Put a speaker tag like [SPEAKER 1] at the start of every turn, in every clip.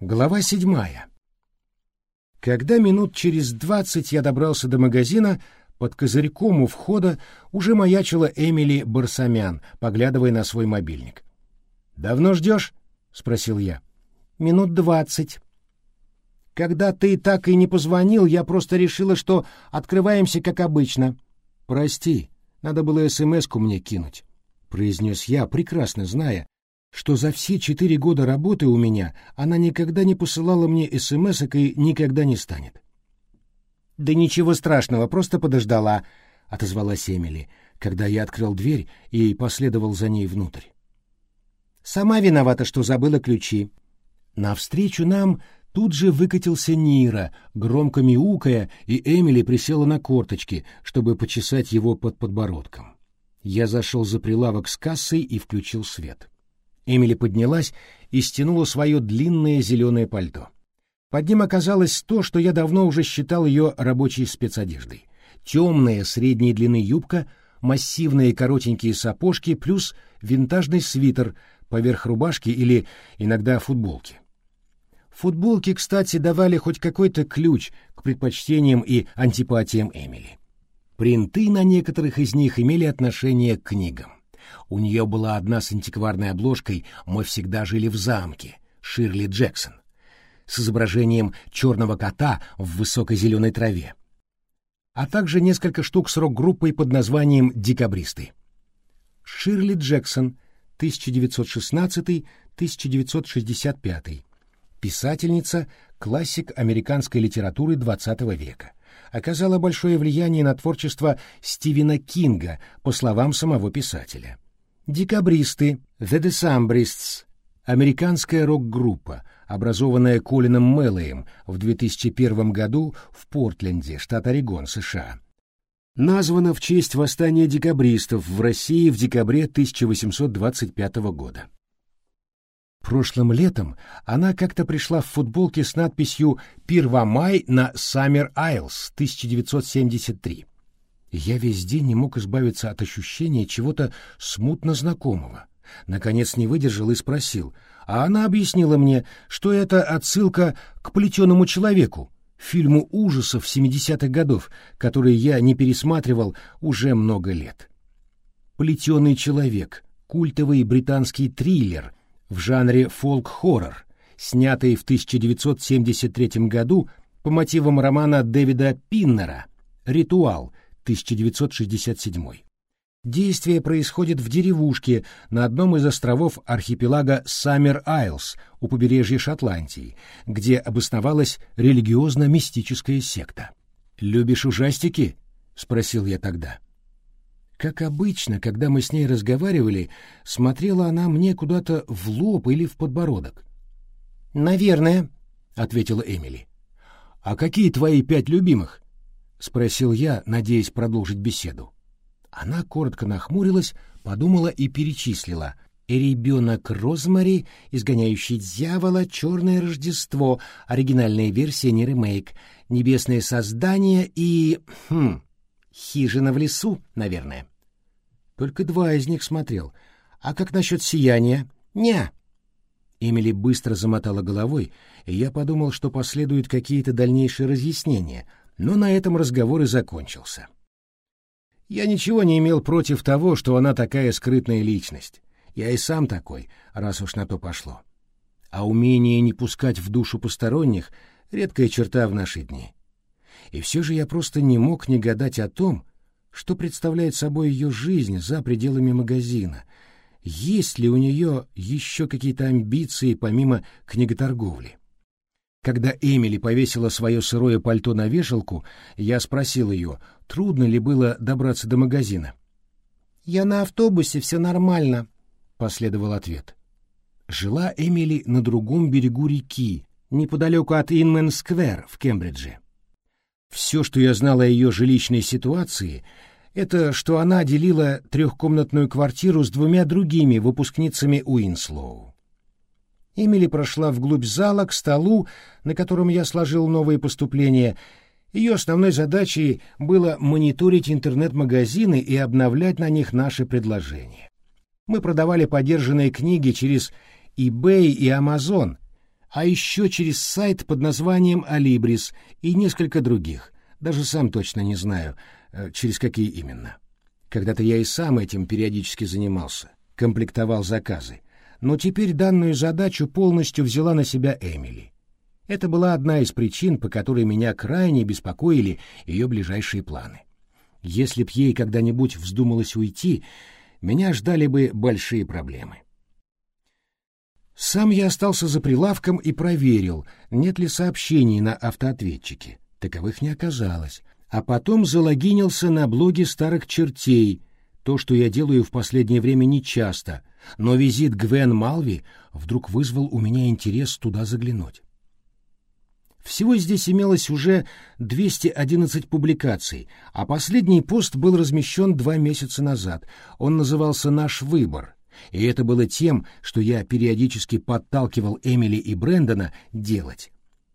[SPEAKER 1] Глава седьмая. Когда минут через двадцать я добрался до магазина, под козырьком у входа уже маячила Эмили Барсамян, поглядывая на свой мобильник. «Давно ждешь?» — спросил я. «Минут двадцать». «Когда ты так и не позвонил, я просто решила, что открываемся как обычно». «Прости, надо было СМС-ку мне кинуть», — произнес я, прекрасно зная, что за все четыре года работы у меня она никогда не посылала мне смс и никогда не станет. «Да ничего страшного, просто подождала», — отозвалась Эмили, когда я открыл дверь и последовал за ней внутрь. «Сама виновата, что забыла ключи». Навстречу нам тут же выкатился Нира, громко мяукая, и Эмили присела на корточки, чтобы почесать его под подбородком. Я зашел за прилавок с кассой и включил свет. — Эмили поднялась и стянула свое длинное зеленое пальто. Под ним оказалось то, что я давно уже считал ее рабочей спецодеждой. Темная средней длины юбка, массивные коротенькие сапожки плюс винтажный свитер поверх рубашки или иногда футболки. Футболки, кстати, давали хоть какой-то ключ к предпочтениям и антипатиям Эмили. Принты на некоторых из них имели отношение к книгам. У нее была одна с антикварной обложкой «Мы всегда жили в замке» Ширли Джексон с изображением черного кота в высокой зеленой траве, а также несколько штук с рок-группой под названием «Декабристы». Ширли Джексон, 1916-1965, писательница, классик американской литературы XX века оказала большое влияние на творчество Стивена Кинга, по словам самого писателя. Декабристы, The Decembrists, американская рок-группа, образованная Колином Мэллоем в 2001 году в Портленде, штат Орегон, США. Названа в честь восстания декабристов в России в декабре 1825 года. Прошлым летом она как-то пришла в футболке с надписью «Первомай на Саммер Айлс 1973». Я весь день не мог избавиться от ощущения чего-то смутно знакомого. Наконец не выдержал и спросил, а она объяснила мне, что это отсылка к «Плетеному человеку», фильму ужасов 70-х годов, который я не пересматривал уже много лет. «Плетеный человек» — культовый британский триллер, в жанре фолк-хоррор, снятый в 1973 году по мотивам романа Дэвида Пиннера «Ритуал» 1967. Действие происходит в деревушке на одном из островов архипелага Саммер-Айлс у побережья Шотландии, где обосновалась религиозно-мистическая секта. «Любишь ужастики?» — спросил я тогда. Как обычно, когда мы с ней разговаривали, смотрела она мне куда-то в лоб или в подбородок. «Наверное», — ответила Эмили. «А какие твои пять любимых?» — спросил я, надеясь продолжить беседу. Она коротко нахмурилась, подумала и перечислила. «Ребенок Розмари, изгоняющий дьявола, Черное Рождество, оригинальная версия, не ремейк, Небесное создание и... Хм, Хижина в лесу, наверное. Только два из них смотрел. А как насчет сияния? Не. Эмили быстро замотала головой, и я подумал, что последуют какие-то дальнейшие разъяснения, но на этом разговор и закончился. Я ничего не имел против того, что она такая скрытная личность. Я и сам такой, раз уж на то пошло. А умение не пускать в душу посторонних — редкая черта в наши дни. И все же я просто не мог не гадать о том, что представляет собой ее жизнь за пределами магазина. Есть ли у нее еще какие-то амбиции помимо книготорговли? Когда Эмили повесила свое сырое пальто на вешалку, я спросил ее, трудно ли было добраться до магазина. «Я на автобусе, все нормально», — последовал ответ. Жила Эмили на другом берегу реки, неподалеку от Инмен-сквер в Кембридже. Все, что я знал о ее жилищной ситуации, это что она делила трехкомнатную квартиру с двумя другими выпускницами Уинслоу. Эмили прошла вглубь зала к столу, на котором я сложил новые поступления. Ее основной задачей было мониторить интернет-магазины и обновлять на них наши предложения. Мы продавали подержанные книги через eBay и Amazon, а еще через сайт под названием «Алибрис» и несколько других. Даже сам точно не знаю, э, через какие именно. Когда-то я и сам этим периодически занимался, комплектовал заказы. Но теперь данную задачу полностью взяла на себя Эмили. Это была одна из причин, по которой меня крайне беспокоили ее ближайшие планы. Если б ей когда-нибудь вздумалось уйти, меня ждали бы большие проблемы. Сам я остался за прилавком и проверил, нет ли сообщений на автоответчике. Таковых не оказалось. А потом залогинился на блоге старых чертей, то, что я делаю в последнее время нечасто, но визит Гвен Малви вдруг вызвал у меня интерес туда заглянуть. Всего здесь имелось уже 211 публикаций, а последний пост был размещен два месяца назад. Он назывался «Наш выбор». И это было тем, что я периодически подталкивал Эмили и Брэндона делать.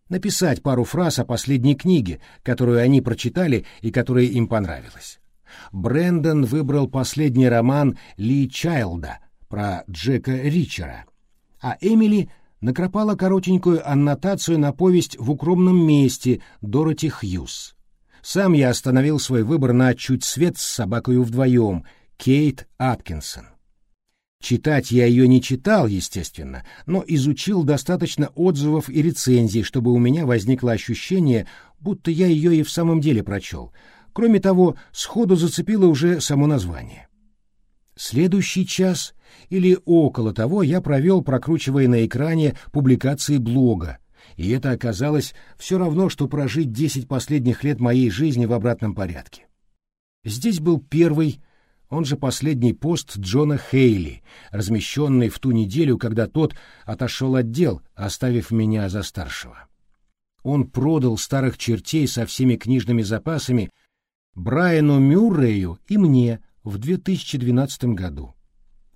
[SPEAKER 1] Написать пару фраз о последней книге, которую они прочитали и которая им понравилась. Брэндон выбрал последний роман Ли Чайлда про Джека Ричера, а Эмили — накропала коротенькую аннотацию на повесть «В укромном месте» Дороти Хьюз. Сам я остановил свой выбор на «Чуть свет с собакою вдвоем» Кейт Аткинсон. Читать я ее не читал, естественно, но изучил достаточно отзывов и рецензий, чтобы у меня возникло ощущение, будто я ее и в самом деле прочел. Кроме того, сходу зацепило уже само название. Следующий час или около того я провел, прокручивая на экране публикации блога, и это оказалось все равно, что прожить десять последних лет моей жизни в обратном порядке. Здесь был первый, он же последний пост Джона Хейли, размещенный в ту неделю, когда тот отошел от дел, оставив меня за старшего. Он продал старых чертей со всеми книжными запасами Брайану Мюррею и мне в 2012 году.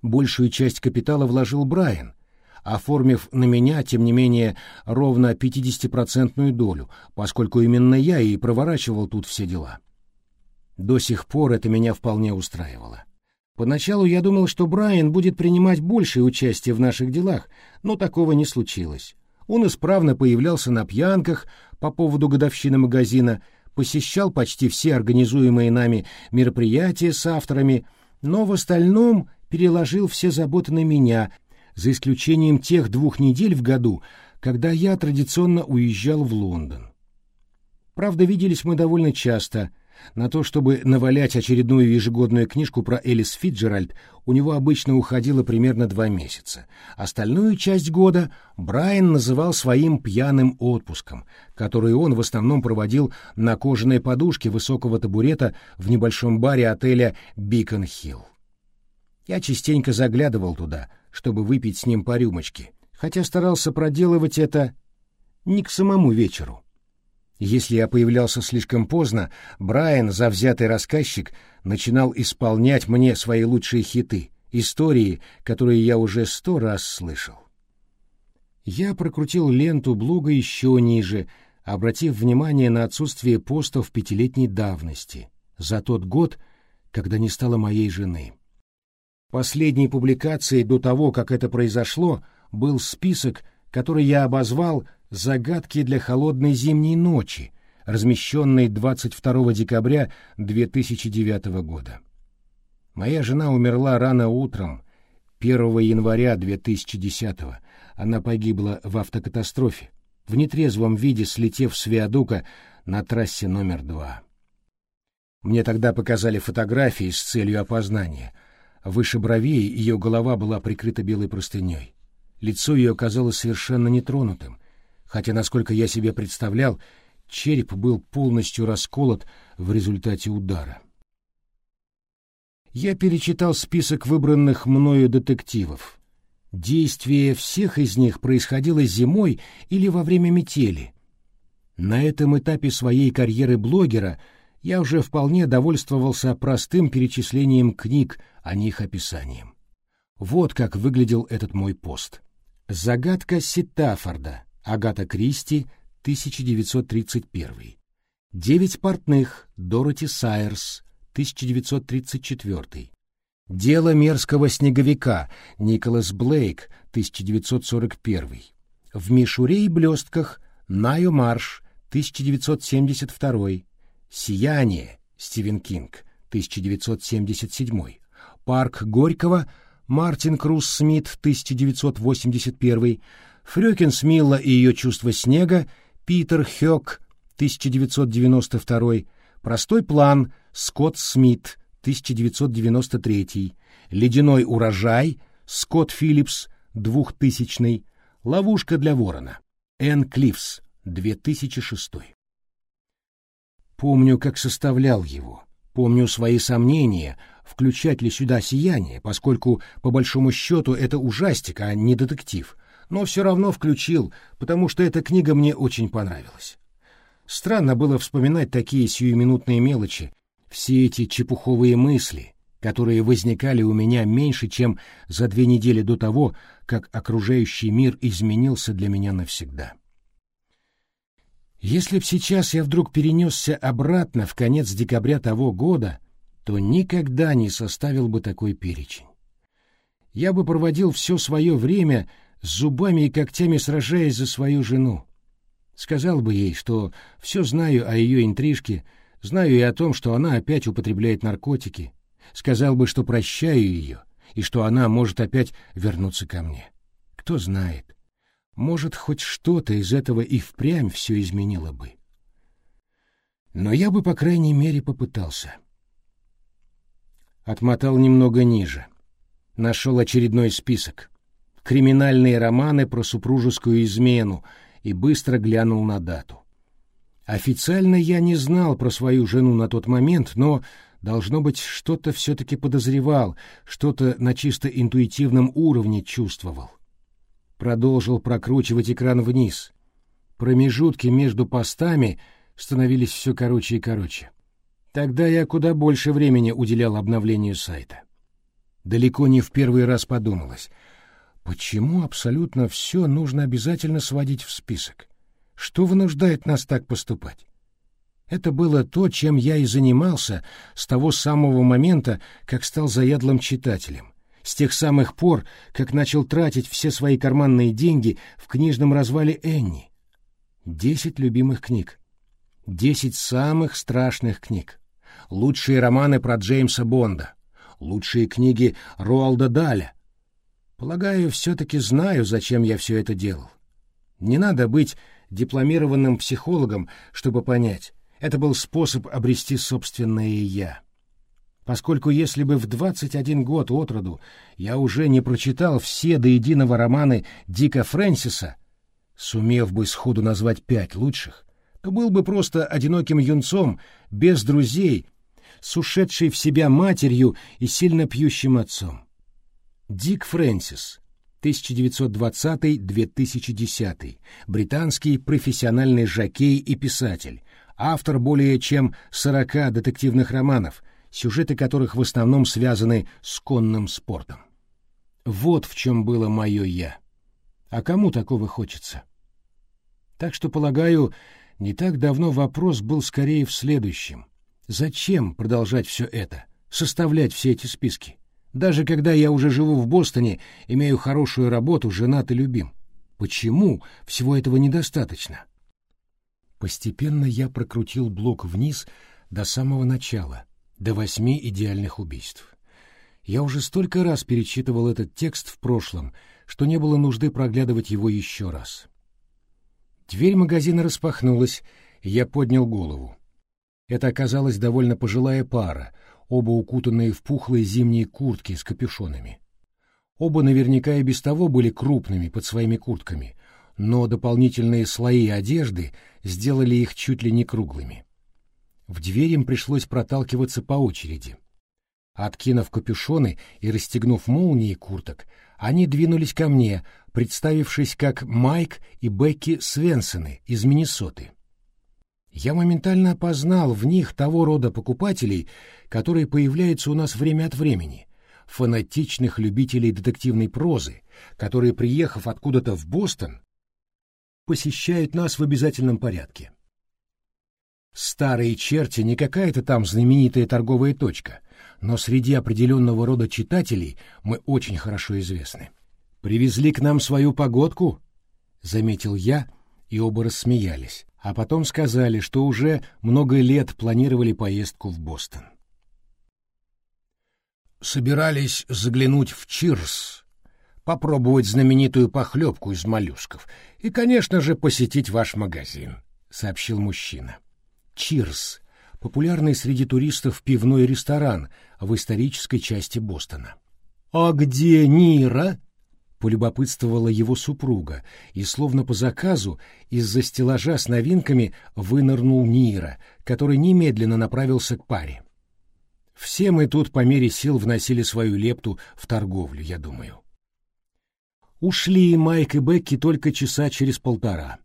[SPEAKER 1] Большую часть капитала вложил Брайан, оформив на меня, тем не менее, ровно 50-процентную долю, поскольку именно я и проворачивал тут все дела. До сих пор это меня вполне устраивало. Поначалу я думал, что Брайан будет принимать большее участие в наших делах, но такого не случилось. Он исправно появлялся на пьянках по поводу годовщины магазина, посещал почти все организуемые нами мероприятия с авторами, но в остальном переложил все заботы на меня, за исключением тех двух недель в году, когда я традиционно уезжал в Лондон. Правда, виделись мы довольно часто. На то, чтобы навалять очередную ежегодную книжку про Элис Фитджеральд, у него обычно уходило примерно два месяца. Остальную часть года Брайан называл своим пьяным отпуском, который он в основном проводил на кожаной подушке высокого табурета в небольшом баре отеля «Бикон-Хилл». Я частенько заглядывал туда, чтобы выпить с ним по рюмочке, хотя старался проделывать это не к самому вечеру. Если я появлялся слишком поздно, Брайан, завзятый рассказчик, начинал исполнять мне свои лучшие хиты, истории, которые я уже сто раз слышал. Я прокрутил ленту блога еще ниже, обратив внимание на отсутствие постов пятилетней давности, за тот год, когда не стало моей жены. Последней публикацией до того, как это произошло, был список, который я обозвал «Загадки для холодной зимней ночи», размещенный 22 декабря 2009 года. Моя жена умерла рано утром, 1 января 2010 -го. Она погибла в автокатастрофе, в нетрезвом виде слетев с виадука на трассе номер два. Мне тогда показали фотографии с целью опознания — Выше бровей ее голова была прикрыта белой простыней. Лицо ее казалось совершенно нетронутым, хотя, насколько я себе представлял, череп был полностью расколот в результате удара. Я перечитал список выбранных мною детективов. Действие всех из них происходило зимой или во время метели. На этом этапе своей карьеры блогера — я уже вполне довольствовался простым перечислением книг, а не их описанием. Вот как выглядел этот мой пост. «Загадка Ситафорда», Агата Кристи, 1931. «Девять портных», Дороти Сайерс, 1934. «Дело мерзкого снеговика», Николас Блейк, 1941. В мишуре и блестках Найо Марш, 1972. Сияние, Стивен Кинг, 1977. Парк Горького, Мартин Круз Смит, 1981. Фрёкинсмилла и ее чувство снега, Питер Хёк, 1992. Простой план, Скотт Смит, 1993. Ледяной урожай, Скотт Филлипс, 2000. Ловушка для ворона, Энн Клиффс, 2006. Помню, как составлял его. Помню свои сомнения, включать ли сюда сияние, поскольку, по большому счету, это ужастик, а не детектив. Но все равно включил, потому что эта книга мне очень понравилась. Странно было вспоминать такие сиюминутные мелочи, все эти чепуховые мысли, которые возникали у меня меньше, чем за две недели до того, как окружающий мир изменился для меня навсегда. Если б сейчас я вдруг перенесся обратно в конец декабря того года, то никогда не составил бы такой перечень. Я бы проводил все свое время зубами и когтями сражаясь за свою жену. Сказал бы ей, что все знаю о ее интрижке, знаю и о том, что она опять употребляет наркотики, сказал бы, что прощаю ее и что она может опять вернуться ко мне. Кто знает, может, хоть что-то из этого и впрямь все изменило бы. Но я бы, по крайней мере, попытался. Отмотал немного ниже. Нашел очередной список. Криминальные романы про супружескую измену и быстро глянул на дату. Официально я не знал про свою жену на тот момент, но, должно быть, что-то все-таки подозревал, что-то на чисто интуитивном уровне чувствовал продолжил прокручивать экран вниз. Промежутки между постами становились все короче и короче. Тогда я куда больше времени уделял обновлению сайта. Далеко не в первый раз подумалось, почему абсолютно все нужно обязательно сводить в список? Что вынуждает нас так поступать? Это было то, чем я и занимался с того самого момента, как стал заядлым читателем с тех самых пор, как начал тратить все свои карманные деньги в книжном развале Энни. Десять любимых книг. Десять самых страшных книг. Лучшие романы про Джеймса Бонда. Лучшие книги Роалда Даля. Полагаю, все-таки знаю, зачем я все это делал. Не надо быть дипломированным психологом, чтобы понять. Это был способ обрести собственное «я» поскольку если бы в 21 год от роду я уже не прочитал все до единого романы Дика Фрэнсиса, сумев бы сходу назвать пять лучших, то был бы просто одиноким юнцом, без друзей, с ушедшей в себя матерью и сильно пьющим отцом. Дик Фрэнсис, 1920-2010, британский профессиональный жокей и писатель, автор более чем 40 детективных романов, сюжеты которых в основном связаны с конным спортом. Вот в чем было мое «я». А кому такого хочется? Так что, полагаю, не так давно вопрос был скорее в следующем. Зачем продолжать все это, составлять все эти списки? Даже когда я уже живу в Бостоне, имею хорошую работу, женат и любим. Почему всего этого недостаточно? Постепенно я прокрутил блок вниз до самого начала, до восьми идеальных убийств. Я уже столько раз перечитывал этот текст в прошлом, что не было нужды проглядывать его еще раз. Дверь магазина распахнулась, и я поднял голову. Это оказалась довольно пожилая пара, оба укутанные в пухлые зимние куртки с капюшонами. Оба наверняка и без того были крупными под своими куртками, но дополнительные слои одежды сделали их чуть ли не круглыми. В дверь им пришлось проталкиваться по очереди. Откинув капюшоны и расстегнув молнии курток, они двинулись ко мне, представившись как Майк и Бекки Свенсоны из Миннесоты. Я моментально опознал в них того рода покупателей, которые появляются у нас время от времени, фанатичных любителей детективной прозы, которые, приехав откуда-то в Бостон, посещают нас в обязательном порядке. Старые черти не какая-то там знаменитая торговая точка, но среди определенного рода читателей мы очень хорошо известны. Привезли к нам свою погодку? — заметил я, и оба рассмеялись, а потом сказали, что уже много лет планировали поездку в Бостон. Собирались заглянуть в Чирс, попробовать знаменитую похлебку из моллюсков и, конечно же, посетить ваш магазин, — сообщил мужчина. Чирс — популярный среди туристов пивной ресторан в исторической части Бостона. «А где Нира?» — полюбопытствовала его супруга, и, словно по заказу, из-за стеллажа с новинками вынырнул Нира, который немедленно направился к паре. Все мы тут по мере сил вносили свою лепту в торговлю, я думаю. Ушли Майк и Бекки только часа через полтора.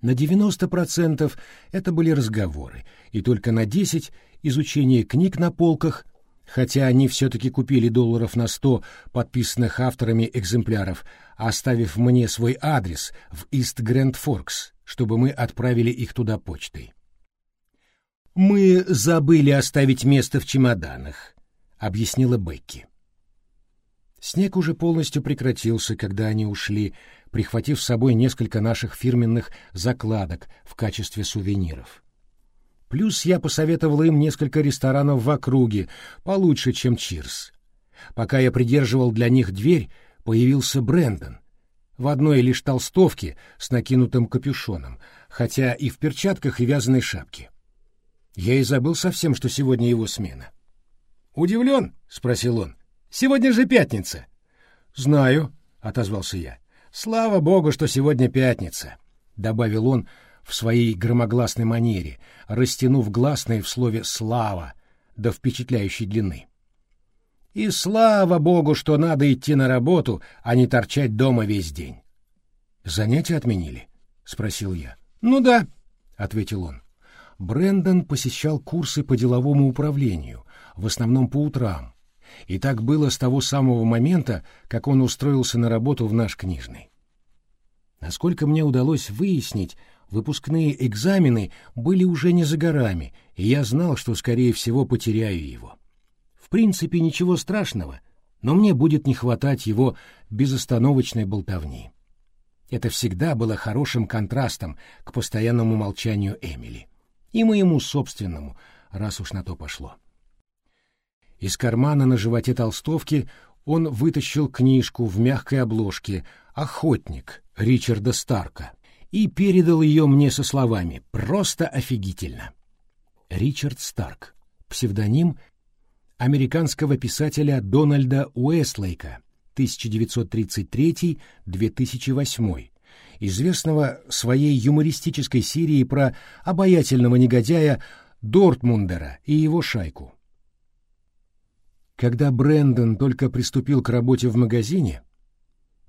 [SPEAKER 1] На 90% это были разговоры, и только на 10% изучение книг на полках, хотя они все-таки купили долларов на 100 подписанных авторами экземпляров, оставив мне свой адрес в Ист Грэнд Форкс, чтобы мы отправили их туда почтой. «Мы забыли оставить место в чемоданах», — объяснила Бекки. Снег уже полностью прекратился, когда они ушли, прихватив с собой несколько наших фирменных закладок в качестве сувениров. Плюс я посоветовал им несколько ресторанов в округе, получше, чем Чирс. Пока я придерживал для них дверь, появился Брэндон. В одной лишь толстовке с накинутым капюшоном, хотя и в перчатках и вязаной шапке. Я и забыл совсем, что сегодня его смена. «Удивлен?» — спросил он. «Сегодня же пятница». «Знаю», — отозвался я. «Слава богу, что сегодня пятница», — добавил он в своей громогласной манере, растянув гласные в слове «слава» до впечатляющей длины. «И слава богу, что надо идти на работу, а не торчать дома весь день». «Занятия отменили?» — спросил я. «Ну да», — ответил он. Брендон посещал курсы по деловому управлению, в основном по утрам, и так было с того самого момента, как он устроился на работу в наш книжный. Насколько мне удалось выяснить, выпускные экзамены были уже не за горами, и я знал, что, скорее всего, потеряю его. В принципе, ничего страшного, но мне будет не хватать его безостановочной болтовни. Это всегда было хорошим контрастом к постоянному молчанию Эмили и моему собственному, раз уж на то пошло. Из кармана на животе толстовки он вытащил книжку в мягкой обложке «Охотник» Ричарда Старка и передал ее мне со словами «Просто офигительно». Ричард Старк, псевдоним американского писателя Дональда Уэслейка, 1933-2008, известного своей юмористической серией про обаятельного негодяя Дортмундера и его шайку. Когда Брэндон только приступил к работе в магазине,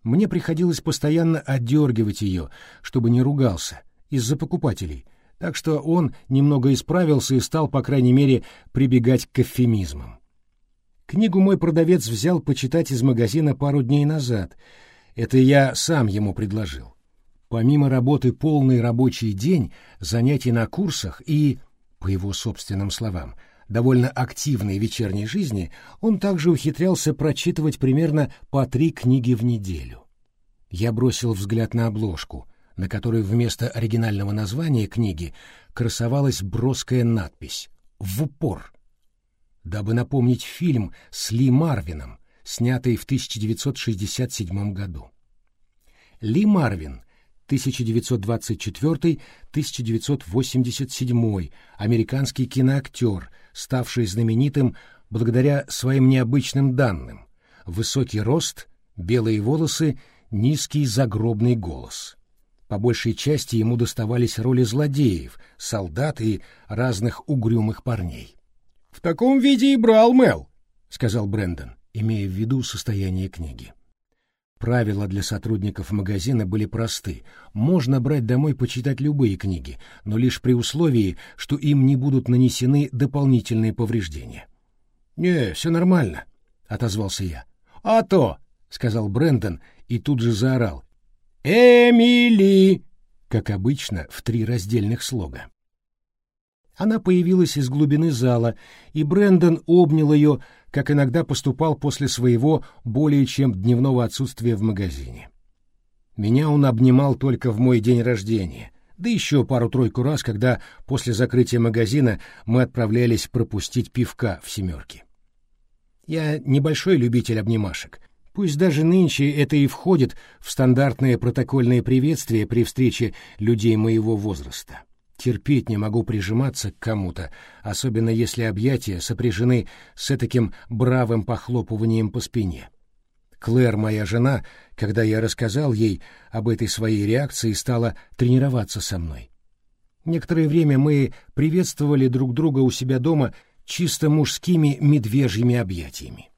[SPEAKER 1] мне приходилось постоянно отдергивать ее, чтобы не ругался, из-за покупателей, так что он немного исправился и стал, по крайней мере, прибегать к эвфемизмам. Книгу мой продавец взял почитать из магазина пару дней назад. Это я сам ему предложил. Помимо работы полный рабочий день, занятий на курсах и, по его собственным словам, довольно активной вечерней жизни, он также ухитрялся прочитывать примерно по три книги в неделю. Я бросил взгляд на обложку, на которой вместо оригинального названия книги красовалась броская надпись «В упор», дабы напомнить фильм с Ли Марвином, снятый в 1967 году. Ли Марвин 1924-1987, американский киноактер, ставший знаменитым благодаря своим необычным данным. Высокий рост, белые волосы, низкий загробный голос. По большей части ему доставались роли злодеев, солдат и разных угрюмых парней. «В таком виде и брал Мел», — сказал Брэндон, имея в виду состояние книги. Правила для сотрудников магазина были просты. Можно брать домой почитать любые книги, но лишь при условии, что им не будут нанесены дополнительные повреждения. «Не, все нормально», — отозвался я. «А то», — сказал Брэндон и тут же заорал. «Эмили!» как обычно, в три раздельных слога. Она появилась из глубины зала, и Брэндон обнял ее, как иногда поступал после своего более чем дневного отсутствия в магазине. Меня он обнимал только в мой день рождения, да еще пару-тройку раз, когда после закрытия магазина мы отправлялись пропустить пивка в «семерке». Я небольшой любитель обнимашек. Пусть даже нынче это и входит в стандартные протокольные приветствия при встрече людей моего возраста. Терпеть не могу прижиматься к кому-то, особенно если объятия сопряжены с таким бравым похлопыванием по спине. Клэр, моя жена, когда я рассказал ей об этой своей реакции, стала тренироваться со мной. Некоторое время мы приветствовали друг друга у себя дома чисто мужскими медвежьими объятиями.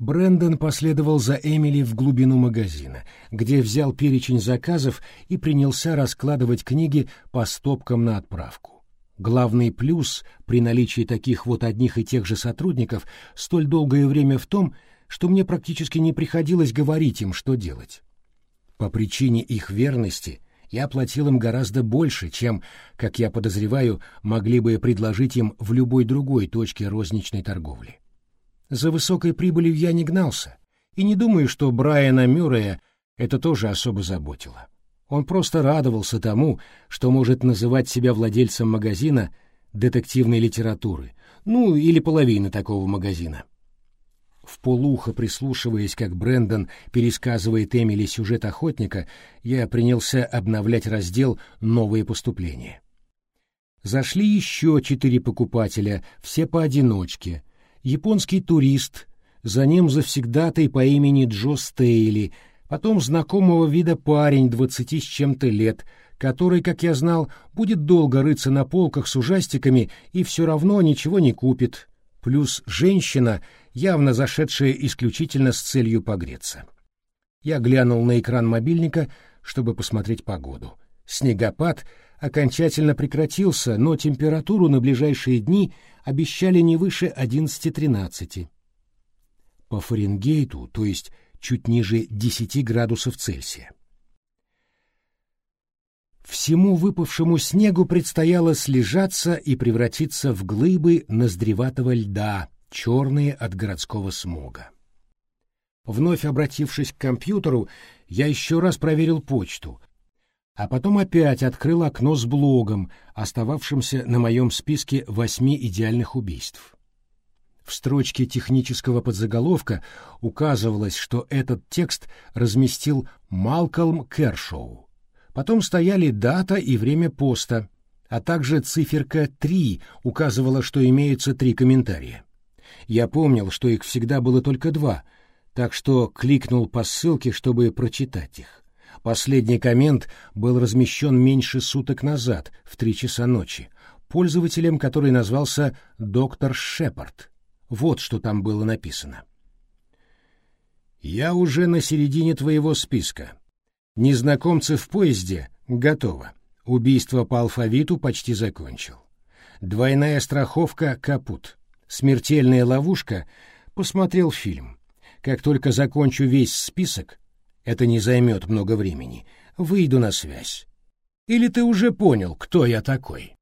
[SPEAKER 1] Брэндон последовал за Эмили в глубину магазина, где взял перечень заказов и принялся раскладывать книги по стопкам на отправку. Главный плюс при наличии таких вот одних и тех же сотрудников столь долгое время в том, что мне практически не приходилось говорить им, что делать. По причине их верности я платил им гораздо больше, чем, как я подозреваю, могли бы предложить им в любой другой точке розничной торговли. За высокой прибылью я не гнался, и не думаю, что Брайана Мюррея это тоже особо заботило. Он просто радовался тому, что может называть себя владельцем магазина детективной литературы, ну или половины такого магазина. В полухо прислушиваясь, как Брендон пересказывает Эмили сюжет охотника, я принялся обновлять раздел «Новые поступления». Зашли еще четыре покупателя, все поодиночке. Японский турист, за ним завсегдатый по имени Джо Стейли, потом знакомого вида парень двадцати с чем-то лет, который, как я знал, будет долго рыться на полках с ужастиками и все равно ничего не купит, плюс женщина, явно зашедшая исключительно с целью погреться. Я глянул на экран мобильника, чтобы посмотреть погоду. Снегопад окончательно прекратился, но температуру на ближайшие дни обещали не выше 11-13. По Фаренгейту, то есть чуть ниже 10 градусов Цельсия. Всему выпавшему снегу предстояло слежаться и превратиться в глыбы ноздреватого льда, черные от городского смога. Вновь обратившись к компьютеру, я еще раз проверил почту, а потом опять открыл окно с блогом, остававшимся на моем списке восьми идеальных убийств. В строчке технического подзаголовка указывалось, что этот текст разместил Малкольм Кершоу. Потом стояли дата и время поста, а также циферка 3 указывала, что имеются три комментария. Я помнил, что их всегда было только два, так что кликнул по ссылке, чтобы прочитать их. Последний коммент был размещен меньше суток назад, в три часа ночи, пользователем, который назвался «Доктор Шепард». Вот что там было написано. «Я уже на середине твоего списка. Незнакомцы в поезде готово. Убийство по алфавиту почти закончил. Двойная страховка капут. Смертельная ловушка посмотрел фильм. Как только закончу весь список, это не займет много времени, выйду на связь. Или ты уже понял, кто я такой?